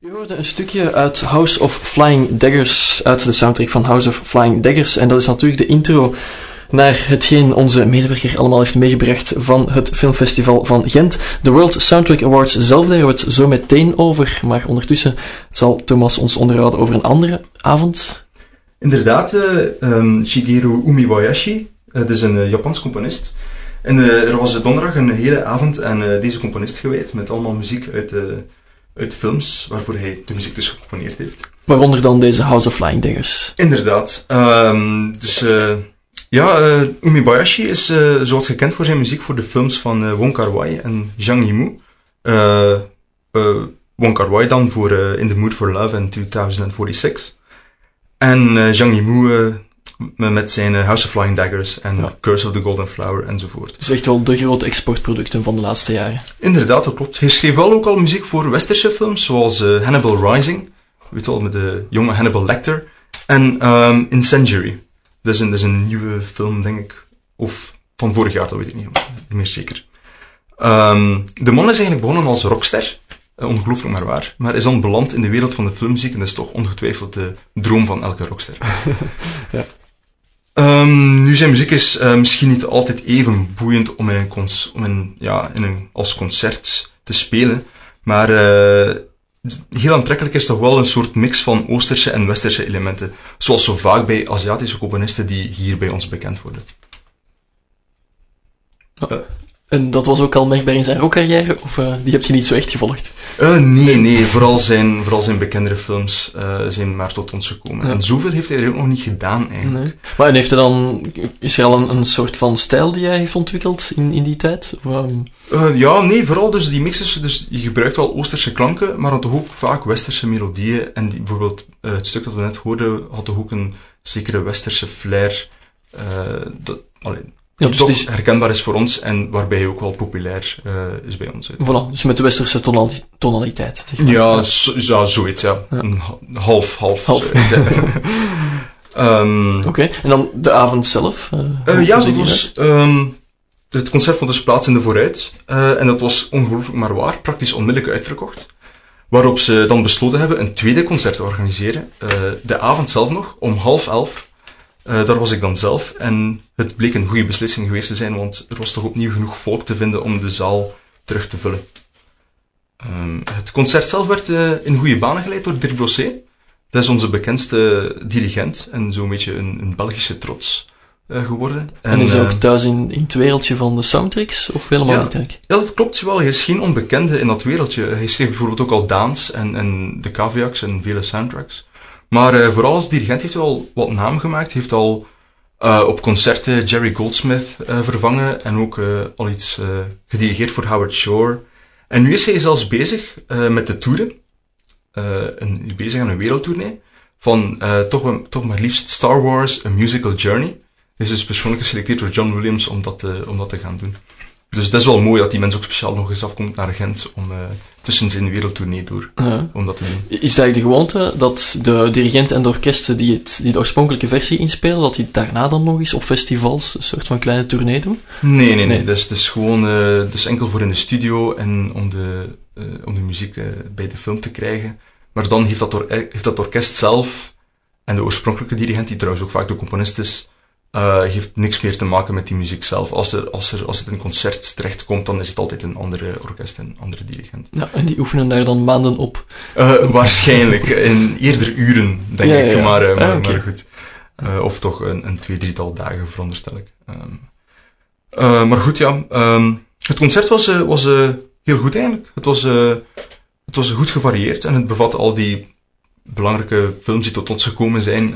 U hoorde een stukje uit House of Flying Daggers, uit de soundtrack van House of Flying Daggers. En dat is natuurlijk de intro naar hetgeen onze medewerker allemaal heeft meegebracht van het filmfestival van Gent. De World Soundtrack Awards zelf, daar we het zo meteen over. Maar ondertussen zal Thomas ons onderhouden over een andere avond. Inderdaad, uh, um, Shigeru Umibayashi, uh, dat is een uh, Japans componist. En er was donderdag een hele avond aan deze componist gewijd, met allemaal muziek uit uit films waarvoor hij de muziek dus gecomponeerd heeft. Waaronder dan deze House of Flying Daggers. Inderdaad. Um, dus uh, ja, uh, Umibayashi is uh, zoals gekend voor zijn muziek voor de films van Wong Kar Wai en Zhang Yimou. Wong Kar Wai dan voor In the Mood for Love en 2046. En Zhang Yimou met zijn uh, House of Flying Daggers en Curse of the Golden Flower enzovoort. Dus echt wel de grote exportproducten van de laatste jaren. Inderdaad, dat klopt. Hij schreef wel ook al muziek voor westerse films, zoals uh, Hannibal Rising, weet je wel, met de jonge Hannibal Lecter, en um, Incendiary. Dat is, een, dat is een nieuwe film, denk ik. Of van vorig jaar, dat weet ik niet, niet meer zeker. Um, de man is eigenlijk begonnen als rockster, uh, ongelooflijk maar waar, maar is dan beland in de wereld van de filmmuziek en dat is toch ongetwijfeld de droom van elke rockster. ja. Um, nu, zijn muziek is uh, misschien niet altijd even boeiend om, in een, om in, ja, in een, als concert te spelen, maar uh, heel aantrekkelijk is toch wel een soort mix van Oosterse en Westerse elementen, zoals zo vaak bij Aziatische componisten die hier bij ons bekend worden. En dat was ook al merkbaar in zijn rockcarrière, of uh, die heb je niet zo echt gevolgd? Uh, nee, nee. Vooral zijn, vooral zijn bekendere films uh, zijn maar tot ons gekomen. Ja. En zoveel heeft hij er ook nog niet gedaan, eigenlijk. Nee. Maar en heeft hij dan... Is er al een, een, soort van stijl die hij heeft ontwikkeld in, in die tijd? Of, um... ja, nee. Vooral dus die mixes. Dus je gebruikt wel Oosterse klanken, maar dan toch ook vaak Westerse melodieën. En die, bijvoorbeeld het stuk dat we net hoorden, had toch ook een zekere Westerse flair. dat, alleen, ja, dus toch is... herkenbaar is voor ons en waarbij hij ook wel populair uh, is bij ons. Voilà, dus met de westerse tonali tonaliteit. Zeg maar. ja, zo, ja, zoiets, ja. half, half. half. Um, Oké, okay. en dan de avond zelf? Uh, uh, ja, dat was... Um, het concert vond dus plaats in de vooruit. en dat was ongelooflijk maar waar, praktisch onmiddellijk uitverkocht. Waarop ze dan besloten hebben een tweede concert te organiseren. de avond zelf nog, om half elf uh, daar was ik dan zelf en het bleek een goede beslissing geweest te zijn, want er was toch opnieuw genoeg volk te vinden om de zaal terug te vullen. Um, het concert zelf werd uh, in goede banen geleid door Dirk Brosset. Dat is onze bekendste dirigent en zo'n beetje een, een Belgische trots uh, geworden. En, en is hij ook thuis in, in het wereldje van de soundtracks, of helemaal ja, niet? Ja, dat klopt wel. Hij is geen onbekende in dat wereldje. Hij schreef bijvoorbeeld ook al Daans en, en de Caviacs en vele soundtracks. Maar uh, vooral als dirigent heeft hij al wat naam gemaakt. heeft al uh, op concerten Jerry Goldsmith uh, vervangen en ook al iets gedirigeerd voor Howard Shore. En nu is hij zelfs bezig met de toeren. een, bezig aan een wereldtournee van toch, toch maar liefst Star Wars, A Musical Journey. Hij is dus persoonlijk geselecteerd door John Williams om dat, om dat te gaan doen. Dus dat is wel mooi dat die mens ook speciaal nog eens afkomt naar Gent om uh, tussen zijn wereldtournee door ja. om dat te doen. Is eigenlijk de gewoonte dat de dirigent en de orkesten die, het, die de oorspronkelijke versie inspelen, dat die daarna dan nog eens op festivals een soort van kleine tournee doen? Nee, nee, nee. nee. Dat, is, dat is gewoon uh, dat is enkel voor in de studio en om de, uh, om de muziek bij de film te krijgen. Maar dan heeft dat, heeft dat orkest zelf en de oorspronkelijke dirigent, die trouwens ook vaak de componist is, uh, heeft niks meer te maken met die muziek zelf. Als, er, als, er, als het in een concert terechtkomt, dan is het altijd een andere orkest en een andere dirigent. Ja, en die oefenen daar dan maanden op? Uh, waarschijnlijk. in eerder uren, denk ja, ik. Ja, maar, uh, maar, ah, okay. maar, goed. of toch een, een twee, drietal dagen, veronderstel ik. Um, maar goed, ja. Um, het concert was, was heel goed eigenlijk. Het was, het was goed gevarieerd en het bevatte al die belangrijke films die tot ons gekomen zijn,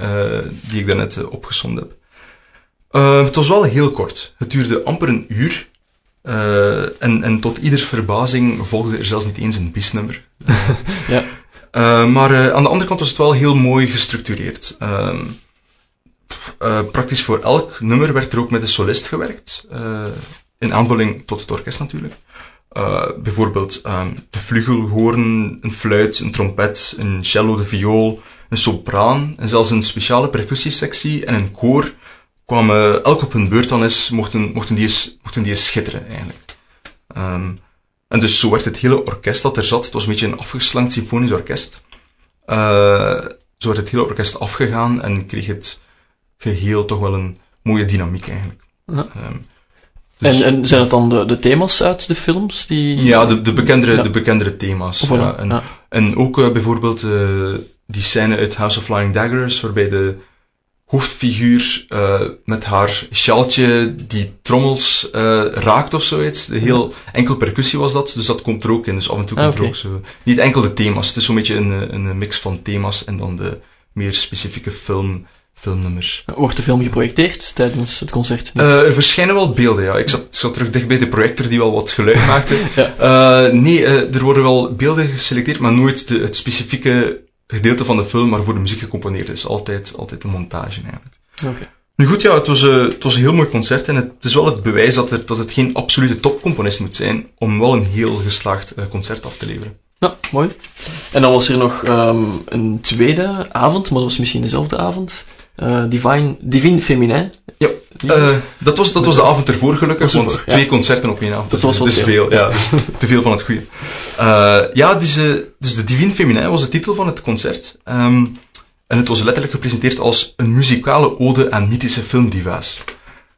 die ik daarnet opgezond heb. Uh, het was wel heel kort. Het duurde amper een uur. Uh, en, en tot ieders verbazing volgde er zelfs niet eens een bisnummer. ja. Uh, maar aan de andere kant was het wel heel mooi gestructureerd. Ehm, praktisch voor elk nummer werd er ook met een solist gewerkt. in aanvulling tot het orkest natuurlijk. bijvoorbeeld um, de vlugelhoorn, een fluit, een trompet, een cello, de viool, een sopraan en zelfs een speciale percussiesectie en een koor kwamen elk op hun beurt dan eens, mochten, mochten, die, eens, mochten die eens schitteren eigenlijk. Um, En dus zo werd het hele orkest dat er zat, het was een beetje een afgeslankt symfonisch orkest. zo werd het hele orkest afgegaan en kreeg het geheel toch wel een mooie dynamiek eigenlijk. Ja. Ehm, dus- en, en zijn het dan de, de thema's uit de films? Die... Ja, de, de, bekendere, de bekendere thema's. Ja. En, en ook uh, bijvoorbeeld uh, die scène uit House of Flying Daggers, waarbij de hoofdfiguur uh, met haar sjaaltje die trommels raakt of zoiets. De heel enkel percussie was dat, dus dat komt er ook in. Dus af en toe ah, komt er ook zo... Niet enkel de thema's, het is zo'n beetje een, een mix van thema's en dan de meer specifieke film filmnummers. Wordt de film geprojecteerd tijdens het concert? Uh, er verschijnen wel beelden, ja. Ik zat, ik zat terug dicht bij de projector die wel wat geluid maakte. ja. uh, nee, uh, er worden wel beelden geselecteerd, maar nooit de, het specifieke gedeelte van de film waarvoor de muziek gecomponeerd is. Altijd, altijd de montage eigenlijk. Okay. Nu goed, ja, het was, het was een heel mooi concert en het is wel het bewijs dat, er, dat het geen absolute topcomponist moet zijn om wel een heel geslaagd concert af te leveren. Ja, mooi. En dan was er nog um, een tweede avond, maar dat was misschien dezelfde avond. Uh, Divine, Divine Feminin. Ja, uh, dat, was, dat was de avond ervoor gelukkig, want twee concerten op één avond. Dat was wel dus veel. Ja, dus te veel van het goede. Uh, ja, dus, dus de Divine Feminin was de titel van het concert. Um, en het was letterlijk gepresenteerd als een muzikale ode aan mythische filmdiva's.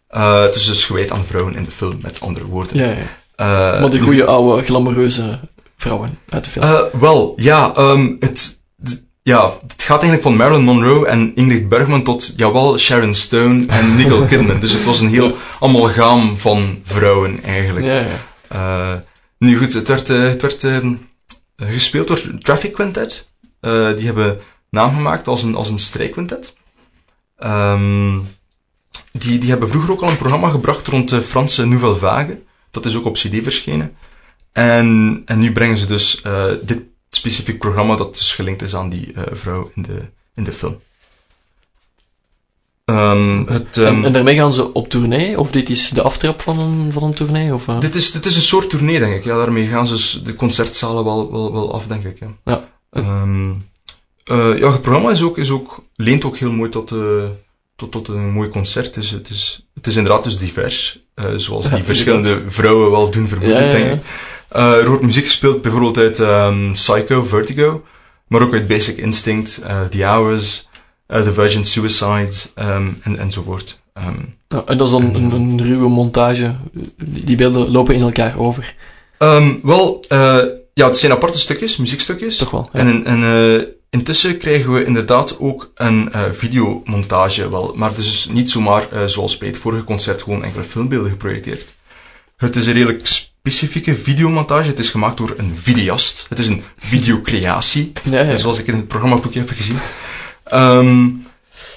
het is dus gewijd aan vrouwen in de film, met andere woorden. Ja, ja. maar de goede oude glamoureuze vrouwen uit de film. wel, ja, um, het ja, het gaat eigenlijk van Marilyn Monroe en Ingrid Bergman tot, jawel, Sharon Stone en Nicole Kidman. dus het was een heel amalgaam van vrouwen, eigenlijk. Ja, ja. Uh, nu goed, het werd, uh, het werd uh, gespeeld door Traffic Quintet. die hebben naam gemaakt als een, als een strijkquintet. Um, die, die hebben vroeger ook al een programma gebracht rond de Franse Nouvelle Vague. Dat is ook op CD verschenen. En, en nu brengen ze dus dit specifiek programma dat dus gelinkt is aan die uh, vrouw in de, in de film. Um, het, um, en, ehm, en, daarmee gaan ze op tournee? Of dit is de aftrap van een, van een tournee? Of, uh? dit, is, dit is een soort tournee, denk ik. Ja, daarmee gaan ze de concertzalen wel, wel, wel af, denk ik. Ja. Ja. Um, uh, ja, het programma is ook, is ook, leent ook heel mooi tot, uh, tot, tot een mooi concert. Dus het, is, het is inderdaad dus divers. zoals die verschillende vrouwen wel doen vermoeden, denk ik. Uh, er wordt muziek gespeeld bijvoorbeeld uit um, Psycho, Vertigo, maar ook uit Basic Instinct, uh, The Hours, uh, The Virgin Suicides um, en, enzovoort. Um, ja, en dat is dan een, een, ruwe montage. Die beelden lopen in elkaar over. wel, ja, het zijn aparte stukjes, muziekstukjes. Toch wel. Ja. En, en intussen krijgen we inderdaad ook een videomontage wel. Maar het is dus niet zomaar zoals bij het vorige concert gewoon enkele filmbeelden geprojecteerd. Het is redelijk specifieke videomontage. Het is gemaakt door een videast. Het is een videocreatie, ja, zoals ik in het programmaboekje heb gezien. Um,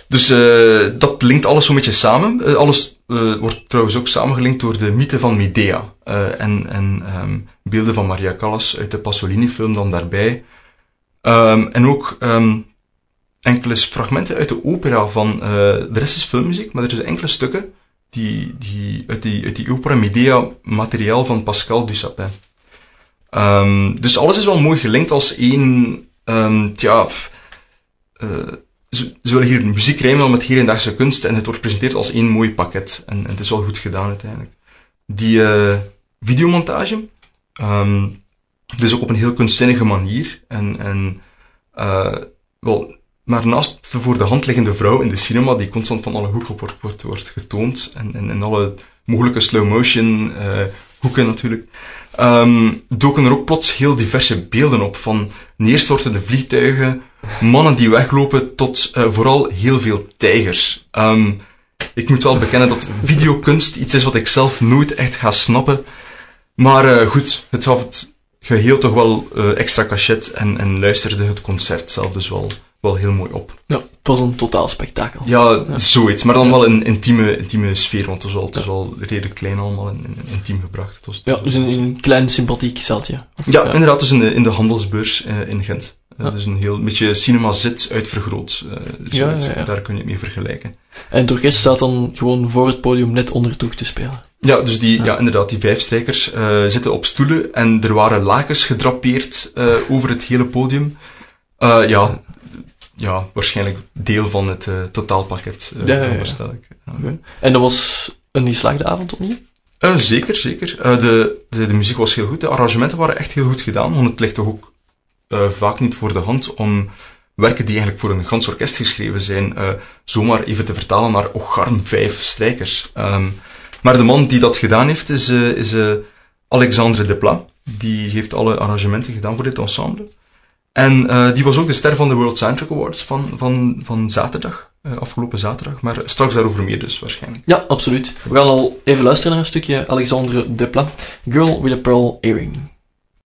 dus uh, dat linkt alles zo'n beetje samen. Uh, alles uh, wordt trouwens ook samengelinkt door de mythe van Medea. en en um, beelden van Maria Callas uit de Pasolini-film dan daarbij. Um, en ook enkele fragmenten uit de opera van... de rest is filmmuziek, maar er zijn enkele stukken die, die, uit, die, uit die opera Medea materiaal van Pascal Dussapin. Um, dus alles is wel mooi gelinkt als één, um, tja, uh, ze, willen hier muziek rijmen met hedendaagse kunst en het wordt gepresenteerd als één mooi pakket. En, en het is wel goed gedaan uiteindelijk. Die uh, videomontage, um, dus ook op een heel kunstzinnige manier. En, en uh, wel, maar naast de voor de hand liggende vrouw in de cinema, die constant van alle hoeken wordt, wordt, wordt getoond, en, en, en alle mogelijke slow-motion uh, hoeken natuurlijk, um, doken er ook plots heel diverse beelden op, van neerstortende vliegtuigen, mannen die weglopen, tot uh, vooral heel veel tijgers. Um, ik moet wel bekennen dat videokunst iets is wat ik zelf nooit echt ga snappen, maar uh, goed, het gaf het geheel toch wel extra cachet en, en luisterde het concert zelf dus wel wel heel mooi op. Ja, het was een totaal spektakel. Ja, zoiets. Maar dan wel een intieme, intieme sfeer, want het was, wel, het was wel redelijk klein allemaal en, intiem gebracht. Het was, ja, dus een, een klein sympathiek zaaltje. Ja, inderdaad, dus in de, in de handelsbeurs uh, in Gent. Uh, dus een heel beetje cinema zit uitvergroot. Uh, ja, ja, Daar kun je het mee vergelijken. En het orkest staat dan gewoon voor het podium net onder toe te spelen. Ja, dus die, ja. inderdaad, die vijf strijkers zitten op stoelen en er waren lakens gedrapeerd over het hele podium. ja, ja, waarschijnlijk deel van het uh, totaalpakket, uh, ja, ja, ik. Okay. En dat was een geslaagde avond opnieuw? zeker, zeker. de, de, de, muziek was heel goed. De arrangementen waren echt heel goed gedaan. Want het ligt toch ook vaak niet voor de hand om werken die eigenlijk voor een gans orkest geschreven zijn, zomaar even te vertalen naar ocharm vijf strijkers. Um, maar de man die dat gedaan heeft, is, is Alexandre Desplat. Die heeft alle arrangementen gedaan voor dit ensemble. En uh, die was ook de ster van de World Soundtrack Awards van, van, van zaterdag, uh, afgelopen zaterdag. Maar straks daarover meer dus, waarschijnlijk. Ja, absoluut. We gaan al even luisteren naar een stukje Alexandre Desplat. Girl with a Pearl Earring.